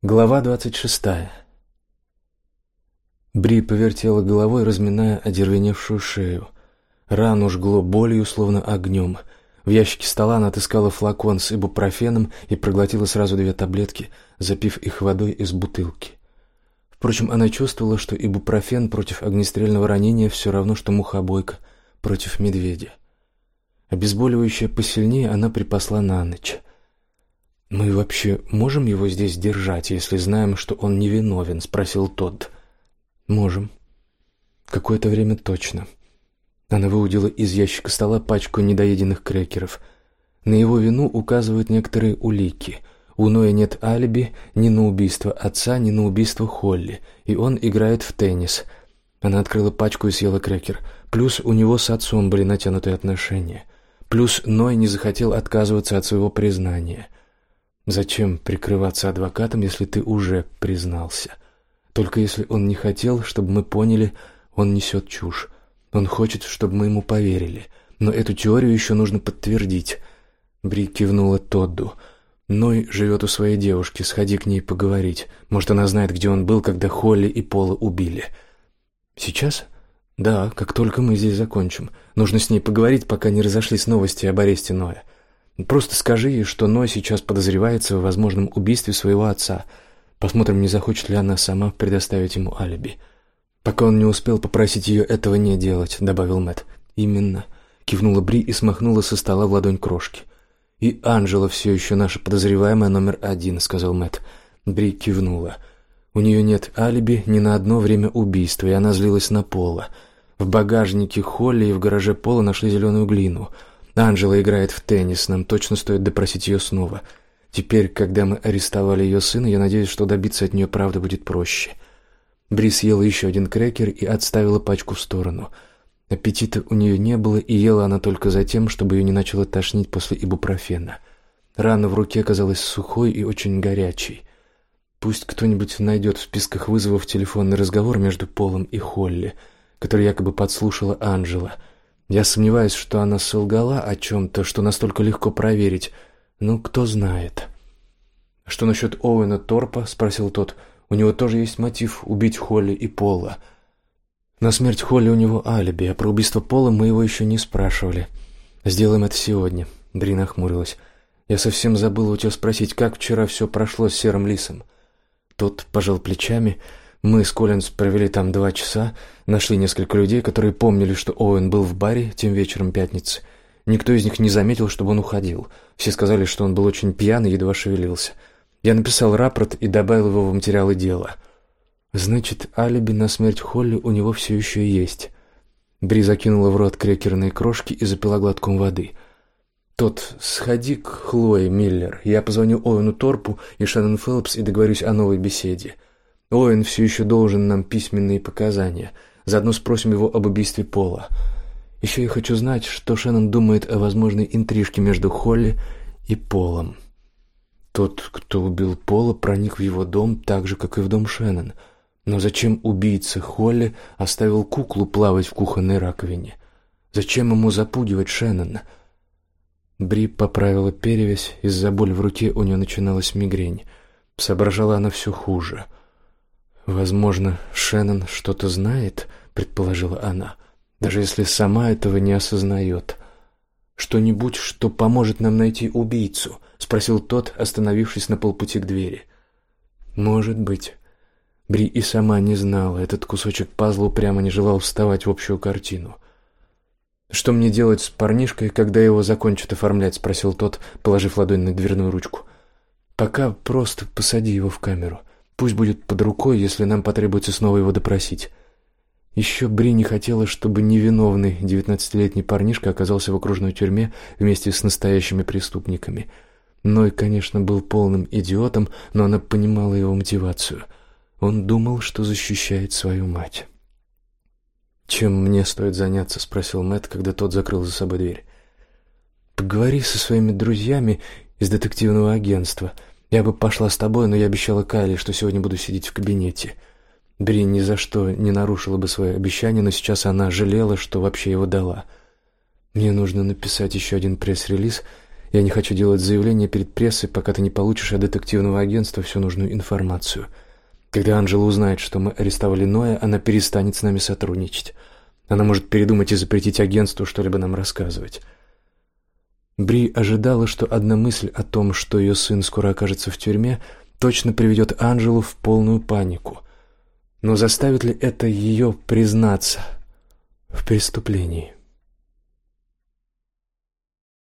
Глава двадцать шестая. Бри повертела головой, разминая одервеневшую шею. Рану жгло болью, словно огнем. В ящике стола она отыскала флакон с ибупрофеном и проглотила сразу две таблетки, запив их водой из бутылки. Впрочем, она чувствовала, что ибупрофен против огнестрельного ранения все равно, что мухобойка против медведя. Обезболивающее посильнее она припасла на ночь. «Мы вообще можем его здесь держать, если знаем, что он невиновен?» — спросил Тодд. «Можем. Какое-то время точно». Она выудила из ящика стола пачку недоеденных крекеров. На его вину указывают некоторые улики. У Ноя нет алиби ни на убийство отца, ни на убийство Холли, и он играет в теннис. Она открыла пачку и съела крекер. Плюс у него с отцом были натянутые отношения. Плюс Ной не захотел отказываться от своего признания — Зачем прикрываться адвокатом, если ты уже признался? Только если он не хотел, чтобы мы поняли, он несет чушь. Он хочет, чтобы мы ему поверили. Но эту теорию еще нужно подтвердить. Бри кивнула Тодду. Ной живет у своей девушки, сходи к ней поговорить. Может, она знает, где он был, когда Холли и Пола убили. Сейчас? Да, как только мы здесь закончим. Нужно с ней поговорить, пока не разошлись новости об аресте Ноя. Просто скажи ей, что Ной сейчас подозревается в возможном убийстве своего отца. Посмотрим, не захочет ли она сама предоставить ему алиби. Пока он не успел попросить ее этого не делать, добавил Мэт. Именно, кивнула Бри и смахнула со стола в ладонь крошки. И Анжела все еще наша подозреваемая номер один, сказал Мэт. Бри кивнула. У нее нет алиби ни на одно время убийства, и она злилась на Пола. В багажнике Холли и в гараже Пола нашли зеленую глину. Анжела играет в теннис, нам точно стоит допросить ее снова. Теперь, когда мы арестовали ее сына, я надеюсь, что добиться от нее правды будет проще. Бри съела еще один крекер и отставила пачку в сторону. Аппетита у нее не было, и ела она только за тем, чтобы ее не начало тошнить после ибупрофена. Рана в руке казалась сухой и очень горячей. Пусть кто-нибудь найдет в списках вызовов телефонный разговор между Полом и Холли, который якобы подслушала Анжела — я сомневаюсь, что она солгала о чем-то, что настолько легко проверить. Ну, кто знает. Что насчет Оуэна Торпа? спросил тот. У него тоже есть мотив убить Холли и Пола. На смерть Холли у него алиби, а про убийство Пола мы его еще не спрашивали. Сделаем это сегодня. Дрина хмурилась. Я совсем забыла у тебя спросить, как вчера все прошло с серым лисом. Тот пожал плечами. Мы с Коллинз провели там два часа, нашли несколько людей, которые помнили, что Оуэн был в баре тем вечером пятницы. Никто из них не заметил, чтобы он уходил. Все сказали, что он был очень пьян и едва шевелился. Я написал рапорт и добавил его в материалы дела. Значит, алиби на смерть Холли у него все еще есть. Бри закинула в рот крекерные крошки и запила глотком воды. Тот, сходи к Хлое Миллер. Я позвоню Оуэну Торпу и Шеннон Фелпс и договорюсь о новой беседе. Оуэн все еще должен нам письменные показания. Заодно спросим его об убийстве Пола. Еще я хочу знать, что Шеннон думает о возможной интрижке между Холли и Полом. Тот, кто убил Пола, проник в его дом так же, как и в дом Шеннон. Но зачем убийца Холли оставил куклу плавать в кухонной раковине? Зачем ему запугивать Шеннона? Бри поправила перевязь, из-за боли в руке у нее начиналась мигрень. Соображала она все хуже — Возможно, Шеннон что-то знает, предположила она, даже если сама этого не осознает. Что-нибудь, что поможет нам найти убийцу, спросил тот, остановившись на полпути к двери. Может быть. Бри и сама не знала, этот кусочек пазла прямо не желал вставать в общую картину. Что мне делать с парнишкой, когда его закончат оформлять, спросил тот, положив ладонь на дверную ручку. Пока просто посади его в камеру. Пусть будет под рукой, если нам потребуется снова его допросить. Еще Бри не хотела, чтобы невиновный девятнадцатилетний парнишка оказался в окружной тюрьме вместе с настоящими преступниками. Ной, конечно, был полным идиотом, но она понимала его мотивацию. Он думал, что защищает свою мать. Чем мне стоит заняться, спросил Мэт, когда тот закрыл за собой дверь. Поговори со своими друзьями из детективного агентства. Я бы пошла с тобой, но я обещала Кайле, что сегодня буду сидеть в кабинете. Бри ни за что не нарушила бы свое обещание, но сейчас она жалела, что вообще его дала. Мне нужно написать еще один пресс-релиз Я не хочу делать заявление перед прессой, пока ты не получишь от детективного агентства всю нужную информацию. Когда Анжела узнает, что мы арестовали Ноя, она перестанет с нами сотрудничать. Она может передумать и запретить агентству что-либо нам рассказывать. Бри ожидала, что одна мысль о том, что ее сын скоро окажется в тюрьме, точно приведет Анжелу в полную панику. Но заставит ли это ее признаться в преступлении?